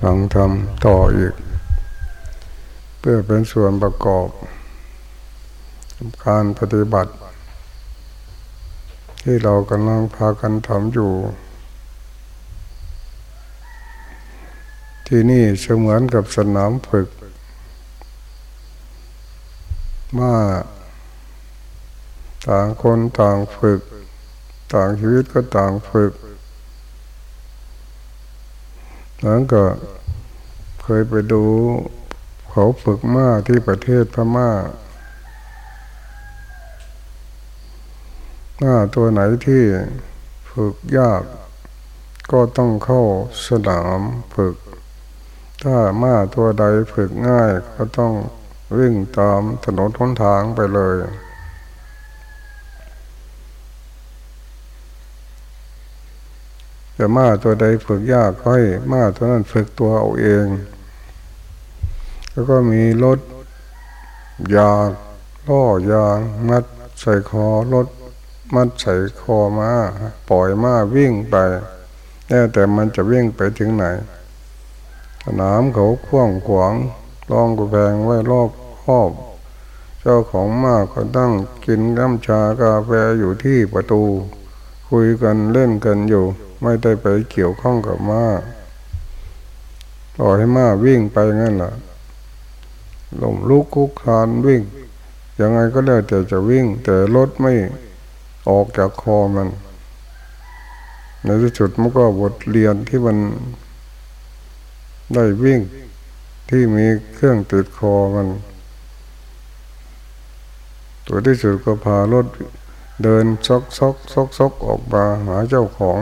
ฟังทำต่ออีก เพื่อเป็นส่วนประกอบ การปฏิบัติ ที่เรากำลังพากันทำอยู่ ที่นี่เสมือนกับสนามฝึกมาต่างคนต่างฝึก ต่างชีวิตก็ต่างฝึก แล้วก็เคยไปดูเขาฝึกมาที่ประเทศพม่าม้าตัวไหนที่ฝึกยาก ก็ต้องเข้าสนามฝึก ถ้าม้าตัวใดฝึกง่ายก็ต้องวิ่งตามถนนทนทางไปเลย แต่มาตัวใดฝึกยากก็ให้มาตัวนั้นฝึกตัวเอาเอง แล้วก็มีรถยางล่อยาง มัดใส่คอรถมัดใส่คอมาปล่อยมาวิ่งไปแน่แต่มันจะวิ่งไปถึงไหนสนามเขาคว้างขวางรองกระแพงไว้รอบครอบ เจ้าของม้าก็ตั้งกินน้ำชากาแฟอยู่ที่ประตู คุยกันเล่นกันอยู่ ไม่ได้ไปเกี่ยวข้องกับม้าปล่อยให้ม้าวิ่งไปงั้นแหละลมลุกคุกคานวิ่ง ยังไงก็แล้วแต่จะวิ่ง แต่รถไม่ออกจากคอมัน ในที่สุดมันก็บทเรียนที่มันได้วิ่งที่มีเครื่องติดคอมัน ตัวที่สุดก็พารถเดินซอกซอกซอกซอกออกมาหาเจ้าของ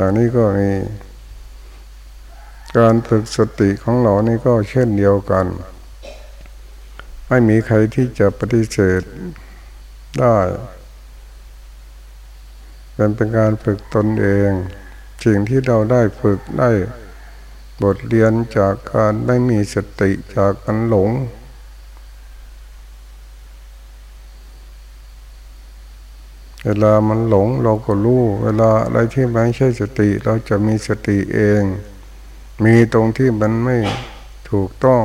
อย่างนี้ก็มีการฝึกสติของเรานี่ก็เช่นเดียวกัน ไม่มีใครที่จะปฏิเสธได้เป็นเป็นการฝึกตนเอง สิ่งที่เราได้ฝึกได้บทเรียนจากการไม่มีสติจากการหลง เวลามันหลงเราก็รู้ เวลาอะไรที่ไม่ใช่สติ เราจะมีสติเอง มีตรงที่มันไม่ถูกต้อง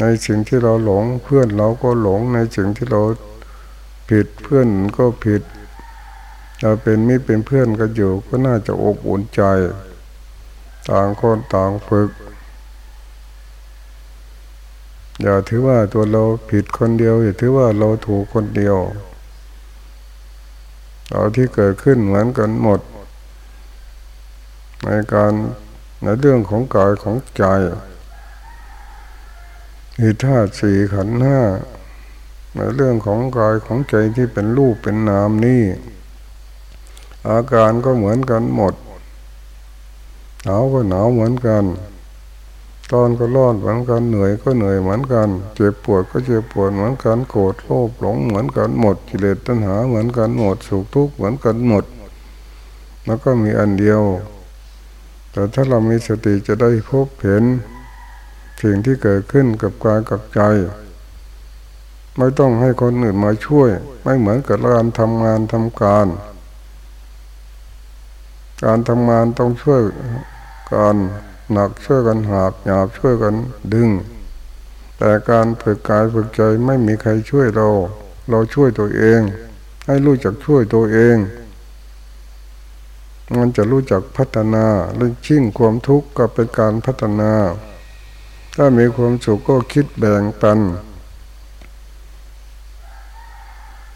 ในสิ่งที่เราหลงเพื่อนเราก็หลงในสิ่งที่เราผิดเพื่อนก็ผิด เราเป็นมิตรเป็นเพื่อนกันอยู่ก็น่าจะอบอุ่นใจ ต่างคนต่างฝึก อย่าถือว่าตัวเราผิดคนเดียว อย่าถือว่าเราถูกคนเดียว เราที่เกิดขึ้นเหมือนกันหมด ในการในเรื่องของกายของใจมีธาตุสี่ขันห้าในเรื่องของกายของใจที่เป็นรูปเป็นนามนี่ อาการก็เหมือนกันหมดหนาวก็หนาวเหมือนกัน ตอนก็ร้อนเหมือนกันเหนื่อยก็เหนื่อยเหมือนกัน เจ็บปวดก็เจ็บปวดเหมือนกันโกรธโลภหลงเหมือนกันหมดกิเลสตัณหาเหมือนกันหมดสุขทุกข์เหมือนกันหมด แล้วก็มีอันเดียว แต่ถ้าเรามีสติจะได้พบเห็นสิ่งที่เกิดขึ้นกับกายกับใจ ไม่ต้องให้คนอื่นมาช่วย ไม่เหมือนกับการทำงานทำการ การทำงานต้องช่วยการ หนักช่วยกันหาบหยาบช่วยกันดึง แต่การฝึกกายฝึกใจไม่มีใครช่วยเรา เราช่วยตัวเอง ให้รู้จักช่วยตัวเอง มันจะรู้จักพัฒนาเรื่องชิ่งความทุกข์ก็เป็นการพัฒนา ถ้ามีความสุขก็คิดแบ่งปัน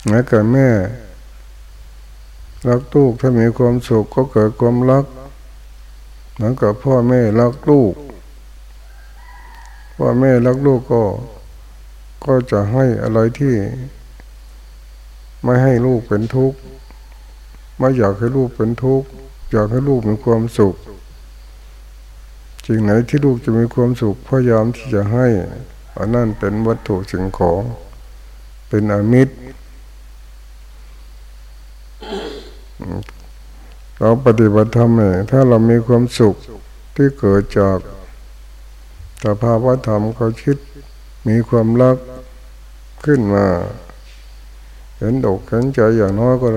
แม้แต่แม่รักลูกถ้ามีความสุขก็เกิดความรัก เหมือนกับพ่อแม่รักลูก พ่อแม่รักลูกก็ ก็จะให้อะไรที่ ไม่ให้ลูกเป็นทุกข์ไม่อยากให้ลูกเป็นทุกข์อยากให้ลูกมีความสุขจริงไหนที่ลูกจะมีความสุขพยายามที่จะให้อันนั้นเป็นวัตถุสิ่งของ เป็นอมิตร เราปฏิบัติธรรมเนี่ยถ้าเรามีความสุขที่เกิดจากสภาวะธรรมเขาคิดมีความรักขึ้นมา เห็นอกเห็นใจอย่างน้อยก็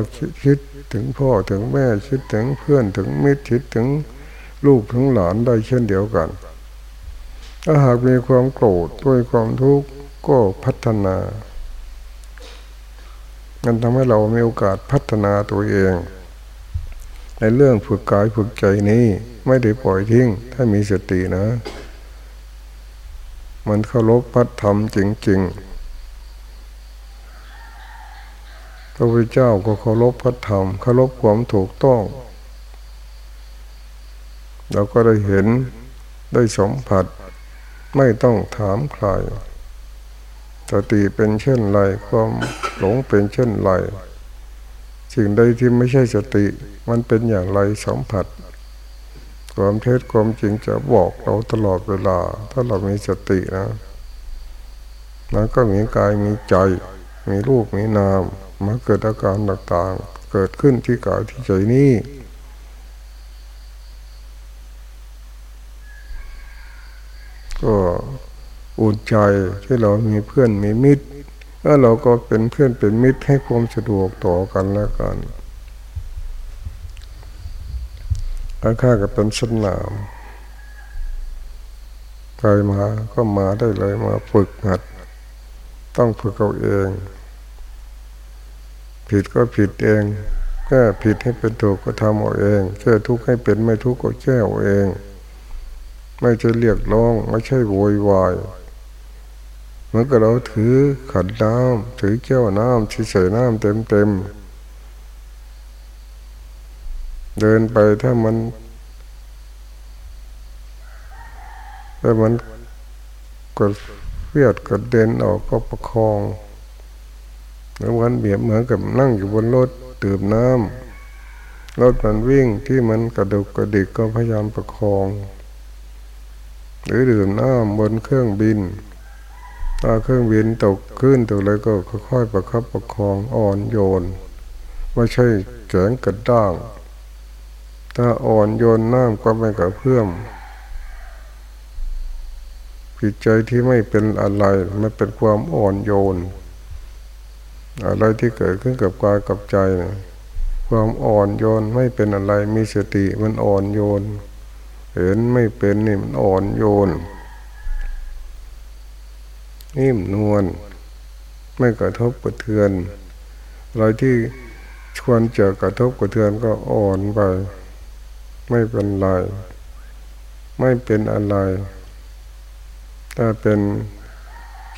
คิดถึงพ่อถึงแม่คิดถึงเพื่อนถึงมิตรคิดถึงลูกถึงหลานได้เช่นเดียวกัน ถ้าหากมีความโกรธด้วยความทุกข์ก็พัฒนามันทำให้เรามีโอกาสพัฒนาตัวเอง ในเรื่องฝึกกายฝึกใจนี้ไม่ได้ปล่อยทิ้ง ถ้ามีสตินะ มันเคารพพัฒธรรมจริงๆพระพุทธเจ้าก็เคารพพัฒธรรมเคารพความถูกต้อง เราก็ได้เห็นได้สัมผัส ไม่ต้องถามใครสติเป็นเช่นไรความหลงเป็นเช่นไร สิ่งใดที่ไม่ใช่สติ มันเป็นอย่างไรสัมผัส ความเท็จความจริงจะบอกเราตลอดเวลา ถ้าเรามีสตินะมันก็มีกายมีใจ มีรูปมีนามมาเกิดอาการต่างๆ เกิดขึ้นที่กายที่ใจนี้ก็อุ่นใจที่เรามีเพื่อนมีมิตร แล้วเราก็เป็นเพื่อนเป็นมิตรให้ความสะดวกต่อกันและกันค่ากับเป็นสนามใครมาก็มาได้เลยมาฝึกหัด ต้องฝึกเอาเอง ผิดก็ผิดเองแก้ผิดให้เป็นถูกก็ทำเอาเองแก้ทุกข์ให้เป็นไม่ทุกข์ก็แก้เอาเอง ไม่ใช่เรียกร้อง ไม่ใช่โวยวาย มื่อกเราถือขันน้ำถือแก้วน้ำที่ใส่น้ำเต็มเต็มเดินไปถ้ามันถ้ามันกดเฟียดกดเด่นออกก็ประคองเหมือนเบียบเหมือนกับนั่งอยู่บนรถตื่มน้ำรถมันวิ่งที่มันกระดุกกระดิกก็พยายามประคอง หรือดื่มน้ำบนเครื่องบิน ถ้าเครื่องบินตกขึ้นตกอะไรก็ค่อยๆประคับประคองอ่อนโยน ไม่ใช่แข็งกระด้าง ถ้าอ่อนโยนน้ำก็ไม่กระเพื่อมจิตใจที่ไม่เป็นอะไรมันเป็นความอ่อนโยน อะไรที่เกิดขึ้นกับกายกับใจนะความอ่อนโยนไม่เป็นอะไรมีสติมันอ่อนโยน เห็นไม่เป็นนี่มันอ่อนโยน นิ่มนวลไม่กระทบกระเทือนอะไรที่ชวนจะกระทบกระเทือนก็อ่อนไป ไม่เป็นไร ไม่เป็นอะไรถ้าเป็น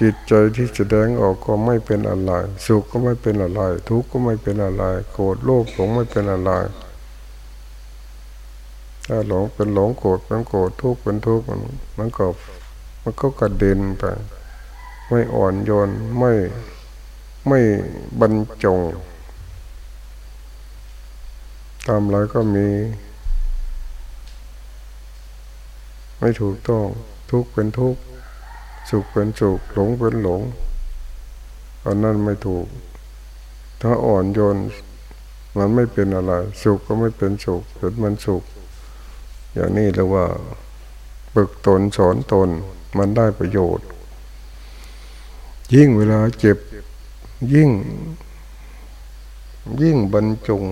จิตใจที่แสดงออกก็ไม่เป็นอะไร สุขก็ไม่เป็นอะไร ทุกข์ก็ไม่เป็นอะไร โกรธโลภหลงไม่เป็นอะไร ถ้าหลงเป็นหลงโกรธเป็นโกรธทุกข์เป็นทุกข์มันก็มันก็กระเด็นไป ไม่อ่อนโยนไม่ไม่บรรจง ตามไรก็มี ไม่ถูกต้องทุกเป็นทุกสุขเป็นสุขหลงเป็นหลงอันนั้นไม่ถูก ถ้าอ่อนโยนมันไม่เป็นอะไร สุขก็ไม่เป็นสุขเกิดมันสุข อย่างนี้เรียกว่าฝึกตนสอนตนมันได้ประโยชน์ ยิ่งเวลาเจ็บ ยิ่ง ยิ่งบรรจง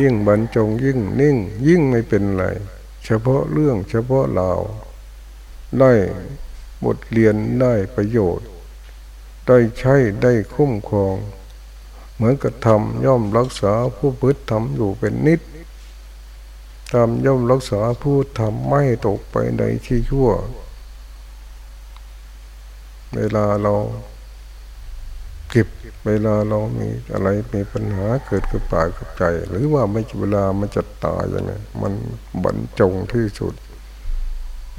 ยิ่งบรรจง ยิ่งนิ่ง ยิ่งไม่เป็นไร เฉพาะเรื่องเฉพาะเราได้บทเรียนได้ประโยชน์ ได้ใช้ได้คุ้มครอง เหมือนกับทำย่อมรักษาผู้พืชทำอยู่เป็นนิดทำย่อมรักษาผู้ทำไม่ตกไปในที่ชั่ว เวลาเราเก็บเวลาเรามีอะไรมีปัญหาเกิดกับปากกับใจ หรือว่าไม่เวลามันจะตายยังไงมันบรรจงที่สุด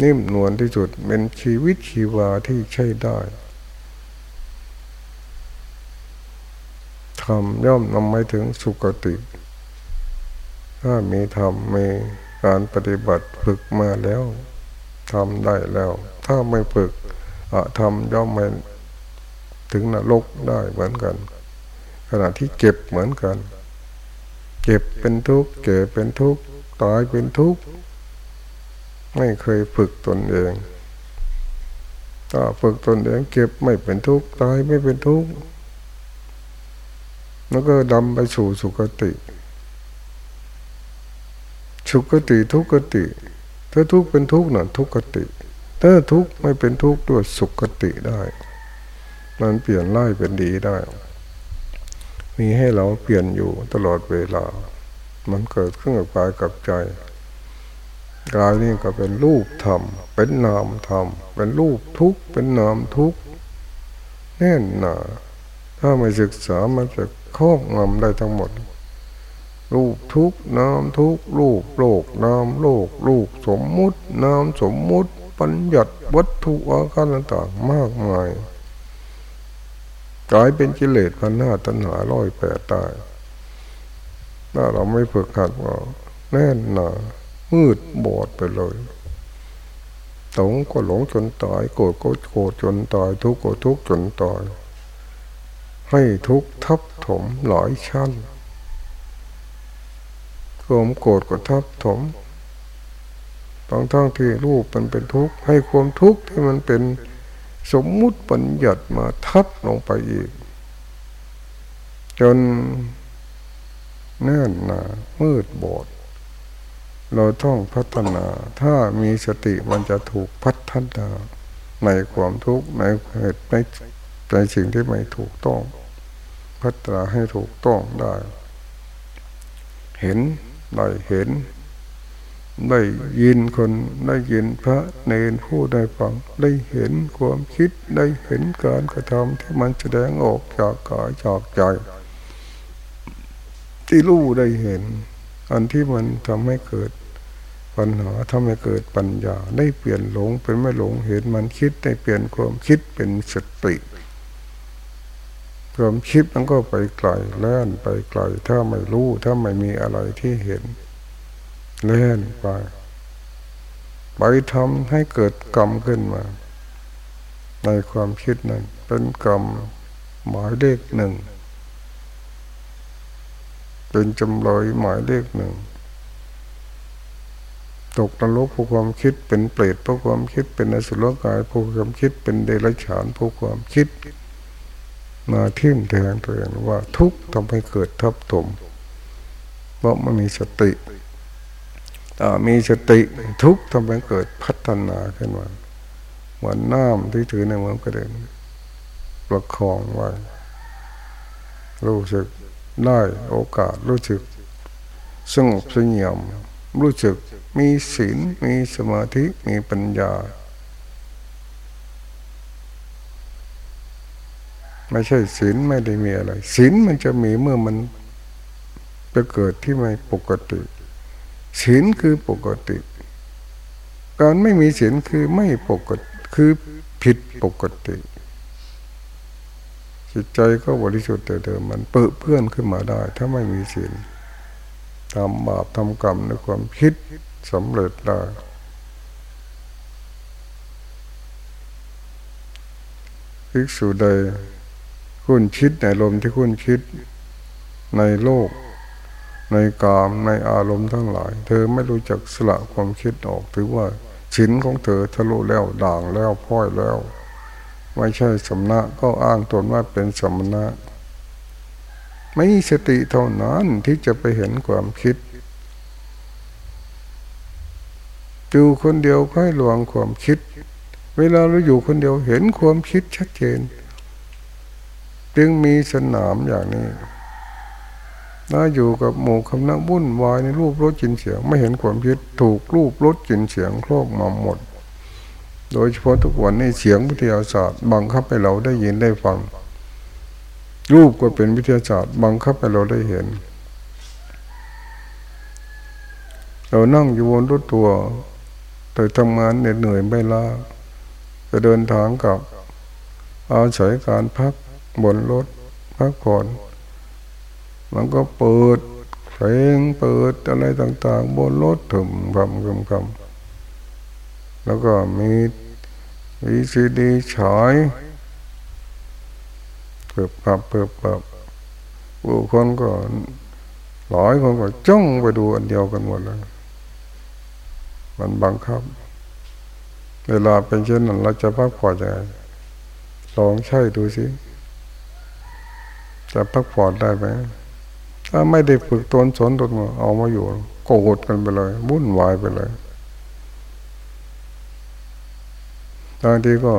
นิ่มนวลที่สุดเป็นชีวิตชีวาที่ใช้ได้ทำย่อมนำไปถึงสุคติ ถ้ามีธรรมมีการปฏิบัติฝึกมาแล้วทำได้แล้ว ถ้าไม่ฝึก อะธรรมย่อมไม่ถึงนรกได้เหมือนกัน ขณะที่เก็บเหมือนกันเก็บเป็นทุกข์เก็บเป็นทุกข์ตายเป็นทุกข์ไม่เคยฝึกตนเองถ้าฝึกตนเองเก็บไม่เป็นทุกข์ตายไม่เป็นทุกข์แล้วก็ดำไปสู่สุคติ สุคติทุกขติ ถ้าทุกข์เป็นทุกข์นั่นทุกขติ ถ้าทุกข์ไม่เป็นทุกข์ด้วยสุขติได้ มันเปลี่ยนไล่เป็นดีได้ มีให้เราเปลี่ยนอยู่ตลอดเวลา มันเกิดขึ้นกับกายกับใจกายนี่ก็เป็นรูปธรรม เป็นนามธรรม เป็นรูปทุกข์ เป็นนามทุกข์แน่นหนาถ้าไม่ศึกษามันจะครอบงำได้ทั้งหมด รูปทุกข์นามทุกข์รูปโลกนามโลกรูปสมมุตินามสมมุติ ปัญญัติวัตถุอาการต่างๆมากมายกลายเป็นกิเลสพันหน้าตัณหาร้อยแปดตายถ้าเราไม่ฝึกหัดว่าแน่นหนามืดบอดไปเลยตงก็หลงจนตายโกรธก็โกรธจนตายทุกข์ก็ทุกข์จนตายให้ทุกข์ทับถมหลายชั้นความโกรธก็ทับถม บางทั้งที่รูปมันเป็นทุกข์ ให้ความทุกข์ที่มันเป็นสมมุติปัญญัติมาทับลงไปอีก จนแน่นหนามืดบอด เราต้องพัฒนา ถ้ามีสติมันจะถูกพัฒนาในความทุกข์ในเหตุในในสิ่งที่ไม่ถูกต้อง พัฒนาให้ถูกต้องได้ เห็นได้เห็น ได้ยินคนได้ยินพระเนรผู้ได้ฟังได้เห็นความคิดได้เห็นการกระทำที่มันแสดงออกจากกายจากใจ ที่รู้ได้เห็น อันที่มันทำให้เกิดปัญหาทำให้เกิดปัญญา ได้เปลี่ยนหลงเป็นไม่หลงเห็นมันคิดได้เปลี่ยนความคิดเป็นสติความคิดมันก็ไปไกลแล่นไปไกลถ้าไม่รู้ถ้าไม่มีอะไรที่เห็น แล่นไป ไปทำให้เกิดกรรมขึ้นมา ในความคิดนั้น เป็นกรรมหมายเลขหนึ่ง เป็นจำเลยหมายเลขหนึ่ง ตกนรกผู้ความคิดเป็นเปรตผู้ความคิดเป็นอสุรกายผู้ความคิดเป็นเดรัจฉานผู้ความคิด มาทิ่มแทงตัวเองว่าทุกข์ทำให้เกิดทับถมเพราะมันมีสติ ถ้ามีสติทุกทำให้เกิดพัฒนาขึ้นมาเหมือนน้ำที่ถือในมือกระเด็นประคองไว้รู้สึกได้โอกาสรู้สึกสงบสงบรู้สึกมีศีลมีสมาธิมีปัญญา ไม่ใช่ศีลไม่ได้มีอะไรศีลมันจะมีเมื่อมันจะเกิดที่ไม่ปกติ ศีลคือปกติ การไม่มีศีลคือไม่ปกติคือผิดปกติ จิตใจก็บริสุทธิ์แต่เดิมมันเปื้อเพื่อนขึ้นมาได้ ถ้าไม่มีศีลทำบาปทำกรรมในความคิดสำเร็จได้ภิกษุใดคุณคิดในลมที่คุณคิดในโลก ในกามในอารมณ์ทั้งหลาย เธอไม่รู้จักสละความคิดออกถือว่าชินของเธอทะลุแล้วด่างแล้วพ้อยแล้ว ไม่ใช่สมณะก็อ้างตนว่าเป็นสมณะไม่สติเท่านั้นที่จะไปเห็นความคิดอยู่คนเดียวค่อยหลวงความคิด เวลาเราอยู่คนเดียวเห็นความคิดชัดเจน จึงมีสนามอย่างนี้ ถ้าอยู่กับหมู่คำนักบุ่นวายในรูปรถจินเสียง ไม่เห็นความคิดถูกรูปรถจินเสียงครอบมาหมด โดยเฉพาะทุกวันนี้เสียงวิทยาศาสตร์บังคับให้เราได้ยินได้ฟัง รูปก็เป็นวิทยาศาสตร์บังคับให้เราได้เห็น เรานั่งอยู่บนรถตัว แต่ทำงานเหนื่อยไม่ลาจะเดินทางกับอาศัยการพักบนรถพักผ่อน มันก็เปิดเพลงเปิดอะไรต่าง ๆ บนรถถึงคำคำคำแล้วก็มีวีซีดีฉายเปิบปับเปิบปับผู้คนก็หลายคนก็จ้องไปดูอันเดียวกันหมดเลยมันบังคับ เวลาเป็นเช่นนั้นเราจะพักผ่อนยังไงลองใช่ดูสิจะพักผ่อนได้ไหม ถ้าไม่ได้ฝึกตนสนตนเอามาอยู่โกรธกันไปเลยวุ่นวายไปเลยบางทีก็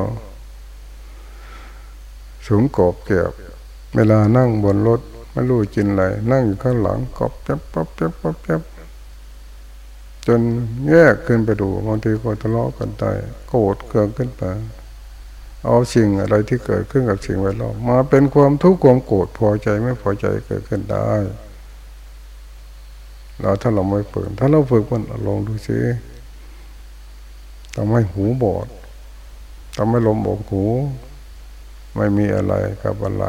สูงกบเก็บเวลานั่งบนรถไม่รู้จินอะไรนั่งอยู่ข้างหลังกบจับป๊บจับป๊บจับจนแยกขึ้นไปดูบางทีก็ทะเลาะกันได้โกรธเกินขึ้นไป เอาสิ่งอะไรที่เกิดขึ้นกับสิ่งแวดล้อมมาเป็นความทุกข์ความโกรธพอใจไม่พอใจเกิดขึ้นได้เราถ้าเราไม่ฝึกถ้าเราฝึกมันลองดูสิทำให้หูบอดทำให้ลมบอกหู ไม่มีอะไรกับอะไร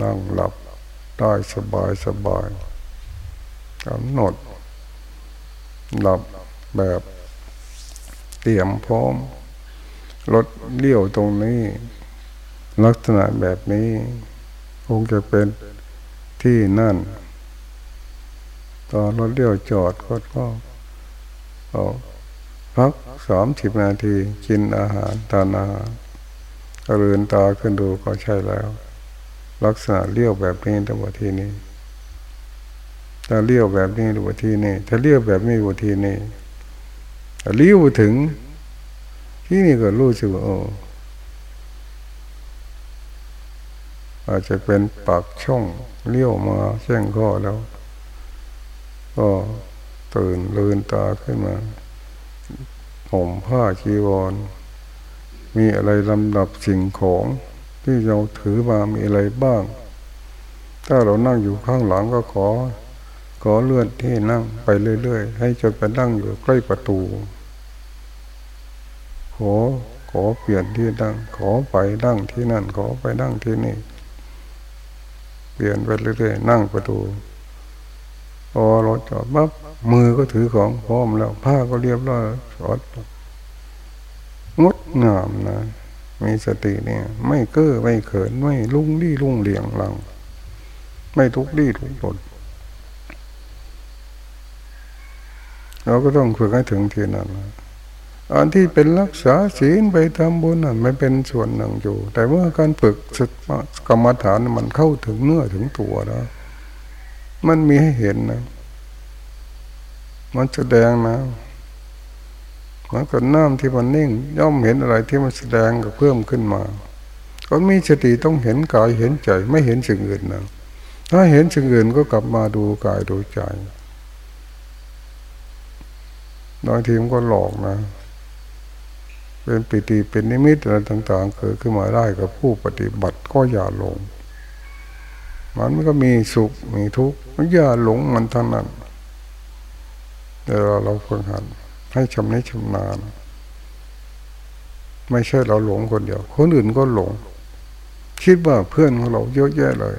นั่งหลับได้สบายสบายกำหนดหลับแบบเตรียมพร้อม รถเลี้ยวตรงนี้ ลักษณะแบบนี้ คงจะเป็นที่นั่น ตอนรถเลี้ยวจอดก็ก็พักสามสิบนาทีกินอาหารทานอาหารเรือนตาขึ้นดูก็ใช่แล้ว ลักษณะเลี้ยวแบบนี้ตัวที่นี้ถ้าเลี้ยวแบบนี้ตัวทีนี้ถ้าเลี้ยวแบบนี้ตัวทีนี้เลี้ยวถึง ที่นี่ก็รู้สึกว่าอาจจะเป็นปากช่องเลี้ยวมาแช่งข้อแล้ว ก็ตื่นเลืนตาขึ้นมาห่มผ้าชีวร มีอะไรลำดับสิ่งของที่เราถือมามีอะไรบ้าง ถ้าเรานั่งอยู่ข้างหลังก็ขอ ขอเลื่อนที่นั่งไปเรื่อย ๆ ให้จนไปนั่งอยู่ใกล้ประตู ขอขอเปลี่ยนที่นั่งขอไปนั่งที่นั่น ขอไปนั่งที่นี่ เปลี่ยนไปเรื่อยๆนั่งประตูพอรถจอดปั๊บมือก็ถือของพร้อมแล้ว ผ้าก็เรียบร้อยสอดงดงามนะมีสติเนี่ย ไม่เก้อไม่เขินไม่ลุ่งลี่ลุ่งเหลียงหลัง ไม่ทุกข์ดีทุกข์ทนเราก็ต้องฝึกให้ถึงที่นั้น อันที่เป็นรักษาศีลไปทำบุญน่ะไม่เป็นส่วนหนึ่งอยู่ แต่เมื่อการฝึกสกรรมฐานมันเข้าถึงเนื้อถึงตัวแล้ว มันมีให้เห็นนะ มันแสดงนะมันก็น้ำที่มันนิ่ง ย่อมเห็นอะไรที่มันแสดงก็เพิ่มขึ้นมาคนมีสติต้องเห็นกายเห็นใจไม่เห็นสิ่งอื่นนะถ้าเห็นสิ่งอื่นก็กลับมาดูกายดูใจบางทีมันก็หลอกนะ เป็นปิติเป็นนิมิตอะไรต่างๆเกิดขึ้นมาได้กับผู้ปฏิบัติก็อย่าหลง มันก็มีสุขมีทุกข์มันอย่าหลงมันทั้งนั้นแต่เราเราฝึกหัดให้ชำนิชำนาญไม่ใช่เราหลงคนเดียว คนอื่นก็หลง คิดว่าเพื่อนของเราเยอะแยะเลย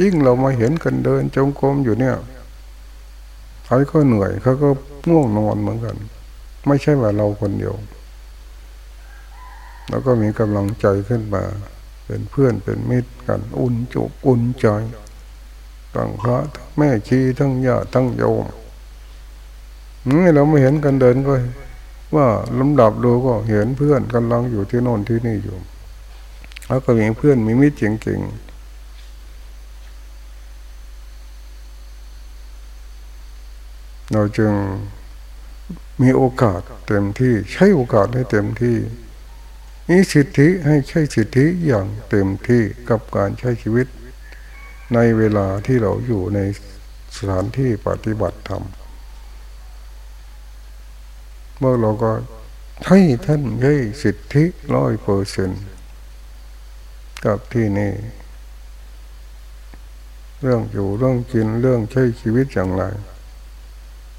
ยิ่งเรามาเห็นกันเดินจงกรมอยู่เนี่ยเขาก็เหนื่อยเขาก็ง่วงนอนเหมือนกัน ไม่ใช่ว่าเราคนเดียว แล้วก็มีกำลังใจขึ้นมา เป็นเพื่อนเป็นมิตรกันอุ่นจุกอุ่นใจตั้งพระแม่ชีทั้งญาติทั้งโยมนี่เราไม่เห็นกันเดินก็ ว่าลำดับดูก็เห็นเพื่อนกำลังอยู่ที่โน่นที่นี่อยู่ แล้วก็มีเพื่อนมีมิตรเก่งๆเราจึงมีโอกาสเต็มที่ใช้โอกาสให้เต็มที่ มีสิทธิให้ใช้สิทธิอย่างเต็มที่กับการใช้ชีวิต ในเวลาที่เราอยู่ในสถานที่ปฏิบัติธรรมเมื่อเราก็ให้ท่านให้สิทธิร้อยเปอร์เซนกับที่นี่ เรื่องอยู่เรื่องกินเรื่องใช้ชีวิตอย่างไร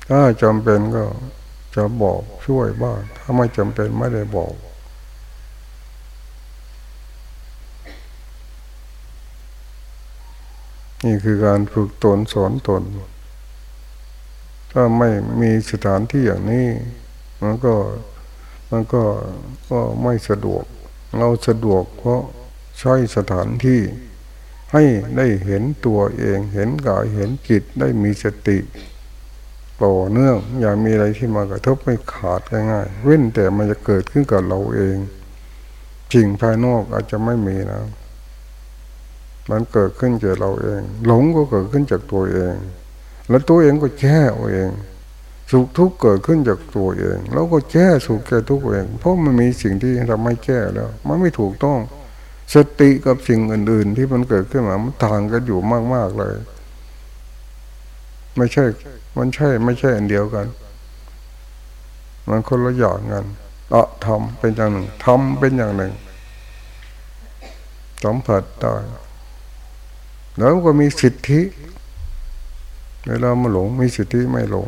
ถ้าจำเป็นก็จะบอกช่วยบ้างถ้าไม่จำเป็นไม่ได้บอก นี่คือการฝึกตนสอนตน ถ้าไม่มีสถานที่อย่างนี้ มันก็มันก็ก็ไม่สะดวก เราสะดวกเพราะใช้สถานที่ให้ได้เห็นตัวเองเห็นกายเห็นจิตได้มีสติต่อเนื่องอย่ามีอะไรที่มากระทบไม่ขาดง่ายๆเว้นแต่มันจะเกิดขึ้นกับเราเองสิ่งภายนอกอาจจะไม่มีนะ มันเกิดขึ้นจากเราเอง หลงก็เกิดขึ้นจากตัวเอง แล้วตัวเองก็แก้เอาเอง สุขทุกข์เกิดขึ้นจากตัวเอง แล้วก็แก้สุขแก้ทุกข์เอง เพราะมันมีสิ่งที่เราไม่แก้แล้ว มันไม่ถูกต้อง สติกับสิ่งอื่น ๆ ที่มันเกิดขึ้นมามันต่างกันอยู่มากๆเลย ไม่ใช่ มันใช่ ไม่ใช่อันเดียวกัน มันคนละอย่างกันอะทำเป็นอย่างหนึ่งทำเป็นอย่างหนึ่งสัมผัสได้ แล้วก็มีสิทธิ เวลามาหลงมีสิทธิไม่หลง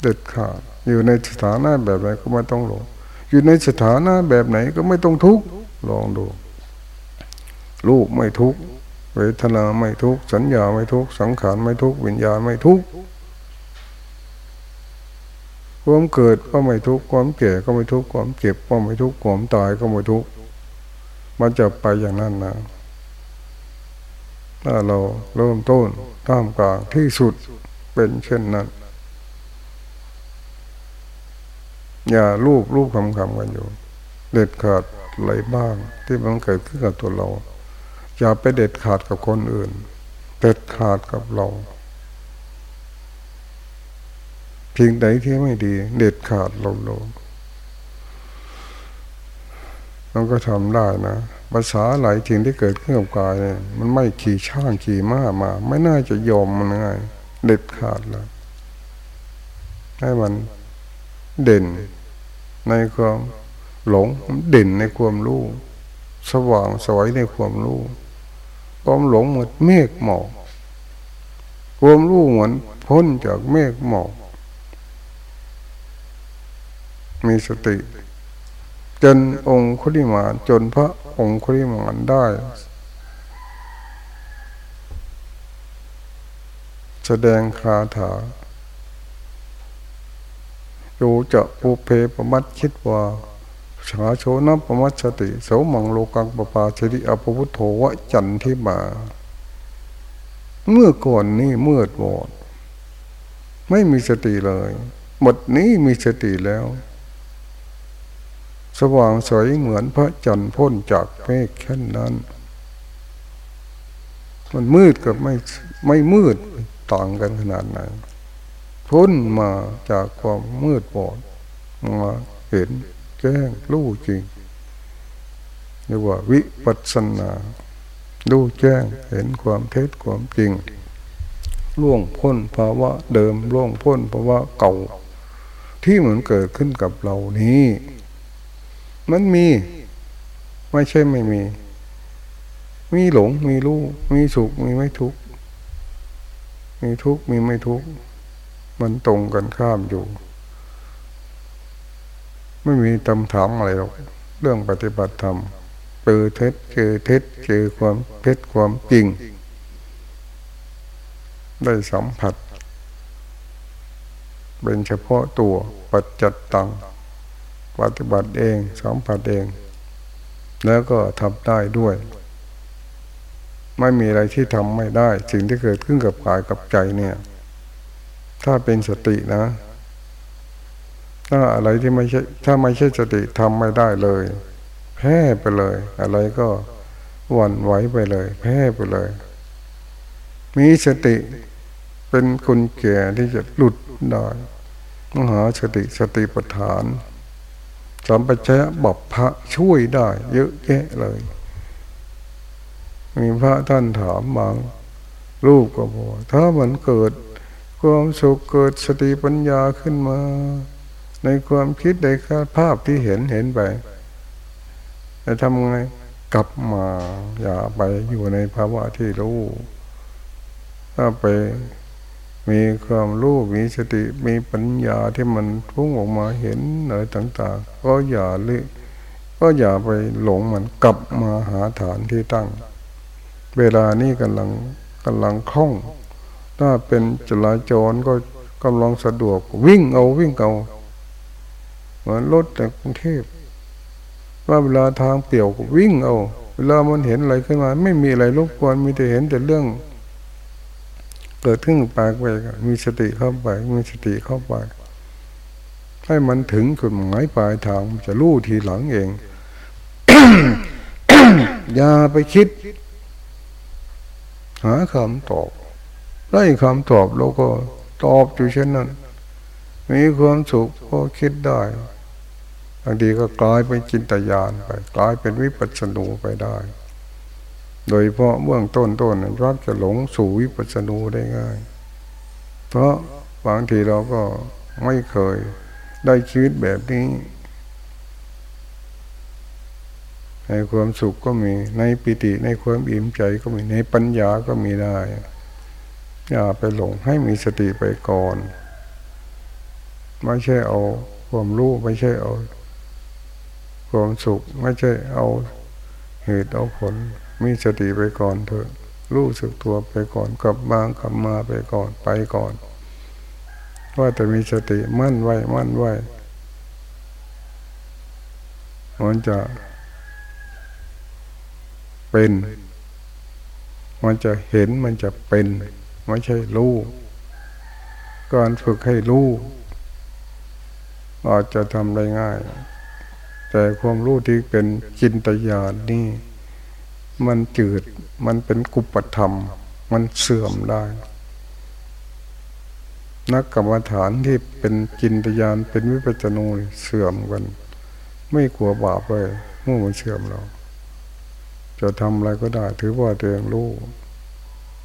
เด็ดขาด อยู่ในสถานะแบบไหนก็ไม่ต้องหลง อยู่ในสถานะแบบไหนก็ไม่ต้องทุกข์ลองดูรูปไม่ทุกข์เวทนาไม่ทุกข์สัญญาไม่ทุกข์สังขารไม่ทุกข์วิญญาณไม่ทุกข์ความเกิดก็ไม่ทุกข์ความแก่ก็ไม่ทุกข์ความเจ็บก็ไม่ทุกข์ความตายก็ไม่ทุกข์ มันจะไปอย่างนั้นนะถ้าเราเริ่มต้นท่ามกลางที่สุดเป็นเช่นนั้น อย่ารูปรูปคำคำกันอยู่ เด็ดขาดอะไรบ้าง ที่มันเกิดขึ้นกับตัวเรา อย่าไปเด็ดขาดกับคนอื่น เด็ดขาดกับเราเพียงใดที่ไม่ดี เด็ดขาดลงลง มันก็ทำได้นะภาษาหลายสิ่งที่เกิดขึ้นกับกายเนี่ยมันไม่ขี่ช่างขี่ม้ามา ไม่น่าจะยอมมันง่ายเด็ดขาดแล้วให้มันเด่นในความหลงเด่นในความรู้สว่างสวยในความรู้ความหลงเหมือนเมฆหมอกความรู้เหมือนพ้นจากเมฆหมอกมีสติ จนองคุริมานจนพระองคุริมานได้ แสดงคาถาดูจะปุเพปมัดคิดว่าชาโชนัปมัสติโสมังโลกังปปาชริอภพุทโธวะจันทิมา เมื่อก่อนนี้เมื่อวอดไม่มีสติเลย หมดนี้มีสติแล้ว สว่างสวยเหมือนพระจันทร์พ้นจากเมฆแค่นั้น มันมืดกับไม่ไม่มืดต่างกันขนาดไหนพ้นมาจากความมืดบอดมาเห็นแจ้งรู้จริงเรียกว่าวิปัสสนารู้แจ้งเห็นความเท็จความจริงล่วงพ้นภาวะเดิมล่วงพ้นภาวะเก่า ที่เหมือนเกิดขึ้นกับเรานี้ มันมี ไม่ใช่ไม่มี มีหลงมีรู้มีสุขมีไม่ทุกข์มีทุกข์มีไม่ทุกข์มันตรงกันข้ามอยู่ ไม่มีตำถามอะไรหรอกเรื่องปฏิบัติธรรมเจอเท็จเจอเท็จเจอความเท็จความจริง ได้สัมผัส เป็นเฉพาะตัวปัจจัตตัง ปฏิบัติเองสัมผัสเอง แล้วก็ทำได้ด้วย ไม่มีอะไรที่ทำไม่ได้ สิ่งที่เกิดขึ้นกับกายกับใจเนี่ย ถ้าเป็นสตินะ ถ้าอะไรที่ไม่ใช่ถ้าไม่ใช่สติทำไม่ได้เลย แพ้ไปเลย อะไรก็วันไหวไปเลย แพ้ไปเลย มีสติเป็นคนแก่ที่จะหลุดได้มหาสติสติปัฏฐาน สัมปชัญญะบอกพระช่วยได้ เยอะแยะเลย มีพระท่านถามบางลูกก็บอกถ้ามันเกิดความสุขเกิดสติปัญญาขึ้นมา ในความคิดในภาพที่เห็นเห็นไปจะทำไงกลับมาอย่าไปอยู่ในภาวะที่รู้ ถ้าไป มีความรู้มีสติมีปัญญาที่มันพุ่งออกมาเห็นอะไรต่างๆ ก็อย่าลิก็อย่าไปหลงมันกลับมาหาฐานที่ตั้ง เวลานี้กำลังกำลังคล่อง ถ้าเป็นจราจรก็กำลังสะดวกวิ่งเอาวิ่งเอาเหมือนรถจากกรุงเทพว่าเวลาทางเปี่ยวก็วิ่งเอา เวลามันเห็นอะไรขึ้นมา ไม่มีอะไรรบกวนมีแต่เห็นแต่เรื่อง เกิดขึ้นไปไปมีสติเข้าไป มีสติเข้าไป ให้มันถึงจุดหมายปลายทางจะรู้ทีหลังเอง อย่าไปคิด หาคำตอบ ได้คำตอบเราก็ตอบอยู่เช่นนั้น มีความสุขก็คิดได้บางทีก็กลายเป็นจินตญาณไป กลายเป็นวิปัสสนูไปได้ โดยเพราะเบื้องต้นต้นรักจะหลงสู่วิปัสสนูได้ง่าย เพราะบางทีเราก็ไม่เคยได้ชีวิตแบบนี้ ในความสุขก็มีในปิติในความอิ่มใจก็มีในปัญญาก็มีได้ อย่าไปหลงให้มีสติไปก่อน ไม่ใช่เอาความรู้ไม่ใช่เอา ความสุขไม่ใช่เอาเหตุเอาผล มีสติไปก่อนเถอะ รู้สึกตัวไปก่อนกลับมากลับมาไปก่อนไปก่อน ว่าแต่มีสติมั่นไว้มั่นไว้มันจะเป็น มันจะเห็นมันจะเป็นไม่ใช่รู้การฝึกให้รู้อาจจะทำได้ง่าย แต่ความรู้ที่เป็นจินตญาณนี่ มันจืด มันเป็นกุปธรรม มันเสื่อมได้ นักกรรมฐานที่เป็นจินตญาณเป็นวิปัจนูเสื่อมกัน ไม่กลัวบาปเลยเมื่อมันเสื่อมเรา จะทำอะไรก็ได้ ถือว่าตัวเองรู้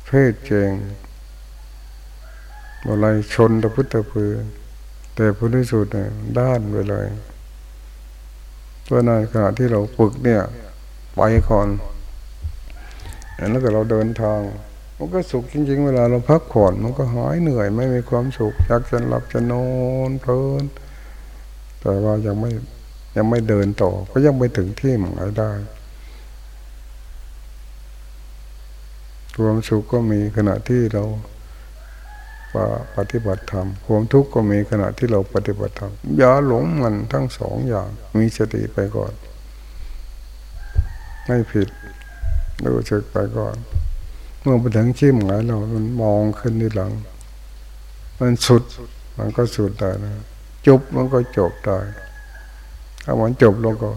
เพศเจงอะไรชนตะพุทธพือแต่พุทธิสุดเนี่ยด้านไปเลยเพราะในขณะที่เราฝึกเนี่ย ไปก่อน แล้วก็เราเดินทาง มันก็สุขจริง ๆ เวลาเราพักผ่อนมันก็หายเหนื่อยไม่มีความสุขอยากจะหลับจะนอนเพลินแต่ว่ายังไม่ยังไม่เดินต่อ ก็ยังไม่ถึงที่หมายได้ความสุขก็มีขณะที่เราปฏิบัติธรรมความทุกข์ก็มีขณะที่เราปฏิบัติธรรมอย่าหลงมันทั้งสองอย่างมีสติไปก่อน ไม่ผิด ดูสึกไปก่อน เมื่อไปถึงชี้หมายเรามันมองขึ้นที่หลัง มันสุดมันก็สุดได้นะจบมันก็จบได้ถ้ามันจบเราก็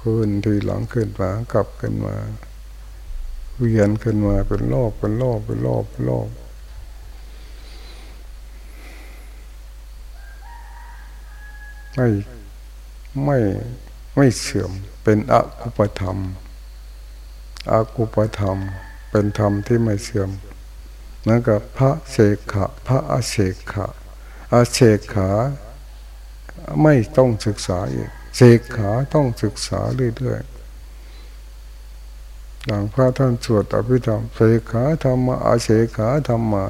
ขึ้นที่หลังขึ้นมากลับขึ้นมาเวียนขึ้นมาเป็นรอบเป็นรอบเป็นรอบเป็นรอบไม่ไม่ไม่เสื่อมเป็นอกุปธรรม อากุปธรรม เป็นธรรมที่ไม่เสื่อมเหมือนกับพระเสกขะ พระอาเสกขะอาเสกขาไม่ต้องศึกษาอีกเสกขาต้องศึกษาเรื่อยๆอย่างพระท่านสวดอภิธรรมเสกขาธรรมะอาเสกขาธรรมะ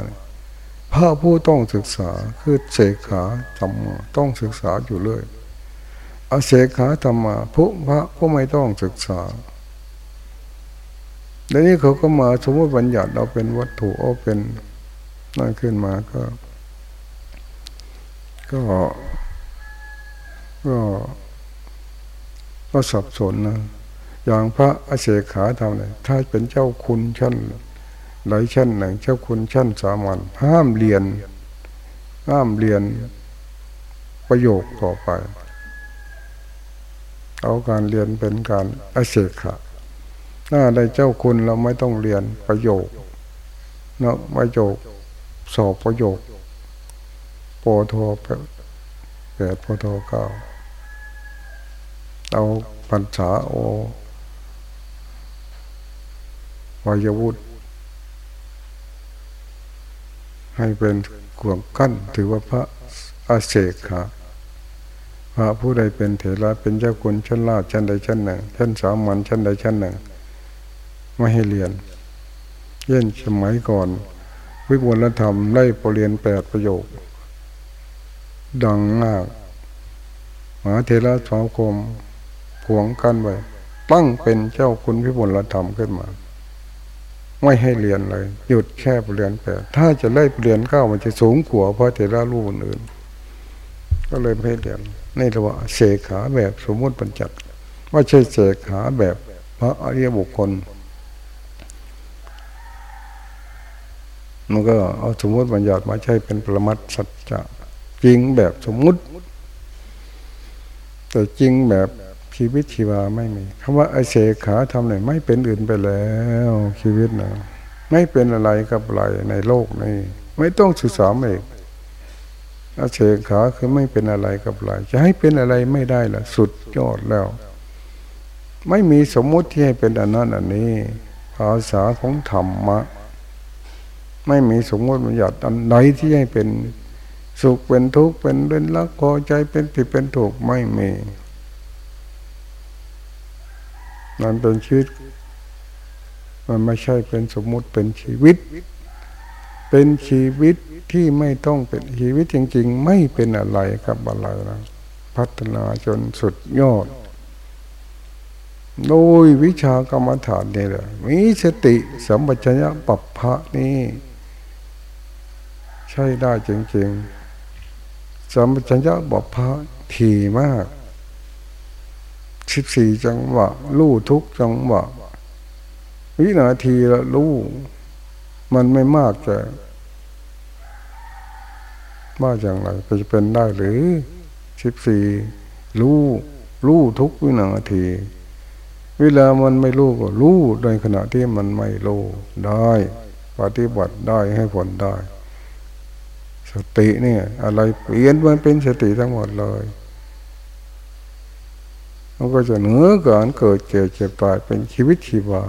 พระผู้ต้องศึกษาคือเสกขาธรรมะต้องศึกษาอยู่เรื่อยอาเสกขาธรรมะผู้พระผู้ไม่ต้องศึกษา ดี๋ยวนี้เขาก็มาสมมติบัญญัติเราเป็นวัตถุเอาเป็นนั่นขึ้นมาก็ ก็ ก็ก็สับสนนะอย่างพระอเสขาทำเลยถ้าเป็นเจ้าคุณชั้นหลายชั้นหนึ่งเจ้าคุณชั้นสามัญห้ามเรียน ห้ามเรียนประโยคต่อไป เอาการเรียนเป็นการอเสขา ถ้าได้เจ้าคุณเราไม่ต้องเรียนประโยคเนาะประโยคสอบประโยคปโทแปดปโทเก้าเอาปัญษาโอวายวุฒิให้เป็นขวงขั้นถือว่าพระอาเสกขาพระผู้ใดเป็นเถระเป็นเจ้าคุณชั้นลาชั้นใดชั้นหนึ่งชั้นสามัญชั้นใดชั้นหนึ่ง ไม่ให้เรียนเย็นสมัยก่อน วิบลธรรมไล่ปรเรียนแปดประโยค ดังมากมหาเทระสองคมผวงกันไว้ตั้งเป็นเจ้าคุณพิบูลธรรมขึ้นมา ไม่ให้เรียนเลย หยุดแค่เรียนแปดถ้าจะไล่เรียนเก้ามันจะสูงกว่าเพราะเทระรูปอื่น ก็เลยไม่ให้เรียนนี่เรียกว่าเสกขาแบบสมมติปัญจักไม่ใช่เสกขาแบบพระอริยบุคคล มันก็เอาสมมติบัญญัติมาใช้เป็นปรมัตสัจจะจริงแบบสมมุติ แต่จริงแบบชีวิตชีวาไม่มีคำว่าไอเสขาทำไหนไม่เป็นอื่นไปแล้ว ชีวิตนะไม่เป็นอะไรกับอะไรในโลกนี้ไม่ต้องศึกษาเองอาเสขาคือไม่เป็นอะไรกับอะไรจะให้เป็นอะไรไม่ได้ล่ะสุดยอดแล้ว ไม่มีสมมุติที่ให้เป็นอันนั้นอันนี้ ภาษาของธรรมะ ไม่มีสมมติบัญญัติอันไหนที่ให้เป็นสุขเป็นทุกข์เป็นเล่นรักพอใจเป็นผิดเป็นถูกไม่มีมันเป็นชีวิต มันไม่ใช่เป็นสมมุติเป็นชีวิต เป็นชีวิตที่ไม่ต้องเป็นชีวิตจริง ๆ ไม่เป็นอะไรกับอะไรนะพัฒนาจนสุดยอด โดยวิชากรรมฐานนี่แหละมีสติสัมปชัญญะปัปพะนี่ ใช่ได้จริงๆสมชัญญะปัปพะถี่มากสิบสี่จังหวะลู่ทุกจังหวะวินาทีละลู่มันไม่มากจะว่าอย่างไรจะเป็นได้หรือสิบสี่ลู่ลู่ทุกวินาที เวลามันไม่รู้ก็รู้ในขณะที่มันไม่รู้ได้ ปฏิบัติได้ให้ผลได้ สติเนี่ย อะไรเปลี่ยนมันเป็นสติทั้งหมดเลยมันก็จะเหนือการเกิดเจ็บเจ็บตายเป็นชีวิตชีวา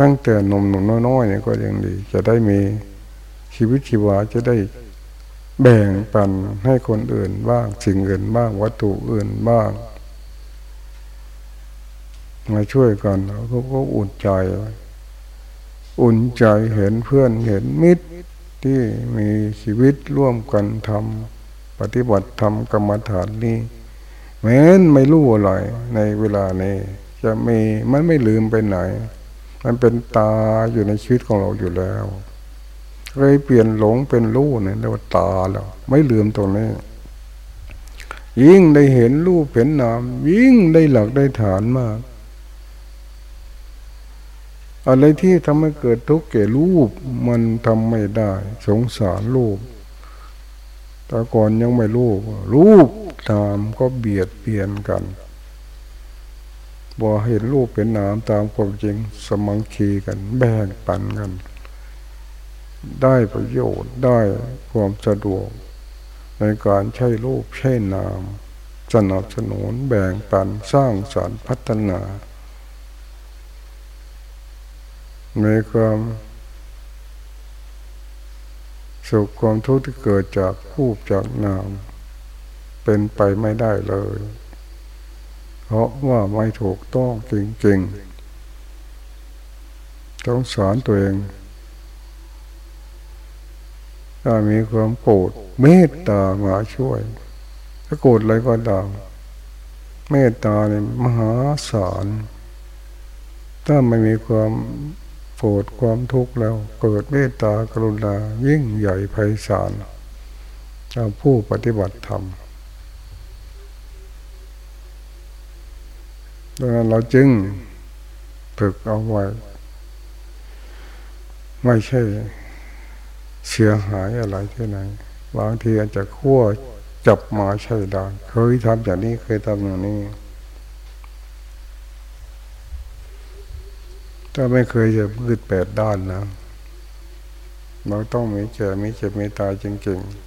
ตั้งแต่นมหนุ่มน้อยๆเนี่ยก็ยังดี จะได้มีชีวิตชีวาจะได้แบ่งปันให้คนอื่นบ้างสิ่งอื่นบ้างวัตถุอื่นบ้าง มาช่วยกันแล้วก็อุ่นใจ อุ่นใจเห็นเพื่อนเห็นมิตรที่มีชีวิตร่วมกันทำปฏิบัติธรรมกรรมฐานนี้แม้นไม่รู้อะไรในเวลานี้ จะมีมันไม่ลืมไปไหน มันเป็นตาอยู่ในชีวิตของเราอยู่แล้วเคยเปลี่ยนหลงเป็นรู้เนี่ยเรียกว่าตาแล้วไม่ลืมตรงนี้ยิ่งได้เห็นรูปเห็นนามยิ่งได้หลักได้ฐานมาก อะไรที่ทำให้เกิดทุกข์แก่รูป มันทำไม่ได้ สงสารรูปแต่ก่อนยังไม่รู้รูปตามก็เบียดเบียนกันบ่เห็นรูปเป็นนามตามความจริงสมังคีกันแบ่งปันกัน ได้ประโยชน์ได้ความสะดวก ในการใช้รูปใช้นาม สนับสนุนแบ่งปันสร้างสรรค์พัฒนา ในความสุขความทุกข์ที่เกิดจากรูปจากนาม เป็นไปไม่ได้เลย เพราะว่าไม่ถูกต้องจริงๆ ต้องสอนตัวเอง ถ้ามีความโกรธเมตตามาช่วย ถ้าโกรธอะไรก็ตามเมตตาเนี่ยมหาศาลถ้าไม่มีความ โกรธความทุกข์แล้วเกิดเมตตากรุณายิ่งใหญ่ไพศาลจาผู้ปฏิบัติธรรมดังนั้นเราจึงฝึกเอาไว้ ไม่ใช่เสียหายอะไรที่ไหนบางทีอาจจะขั้วจับมาใช่ได้เคยทำอย่างนี้เคยทำอย่างนี้ ถ้าไม่เคยจะพืดแปดด้านนะเราต้องมีเจอมีเจ็บมีตายจริงๆ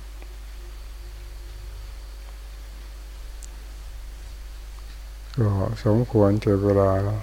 ก็สมควรเจอเวลาแล้ว